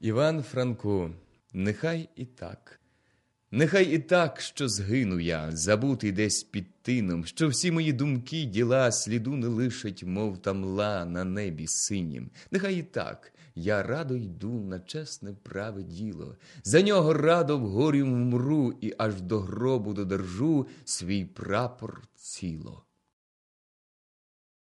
Іван Франко, нехай і так. Нехай і так, що згину я, забутий десь під тином, що всі мої думки, діла сліду не лишать, мов тамла, на небі синім. Нехай і так, я радо йду на чесне праве діло, за нього радо в горі вмру і аж до гробу додержу свій прапор ціло.